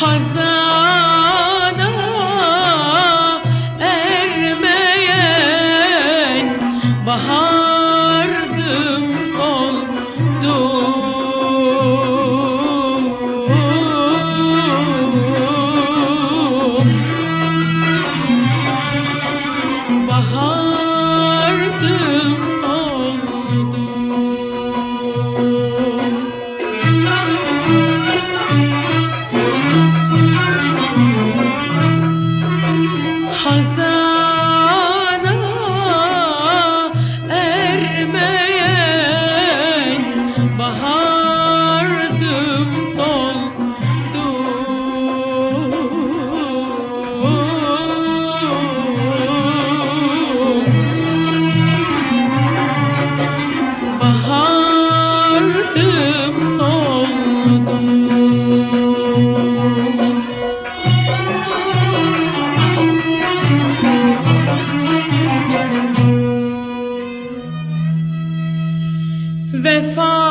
Hazana ermeyen bahardım soldu Hazana Vefa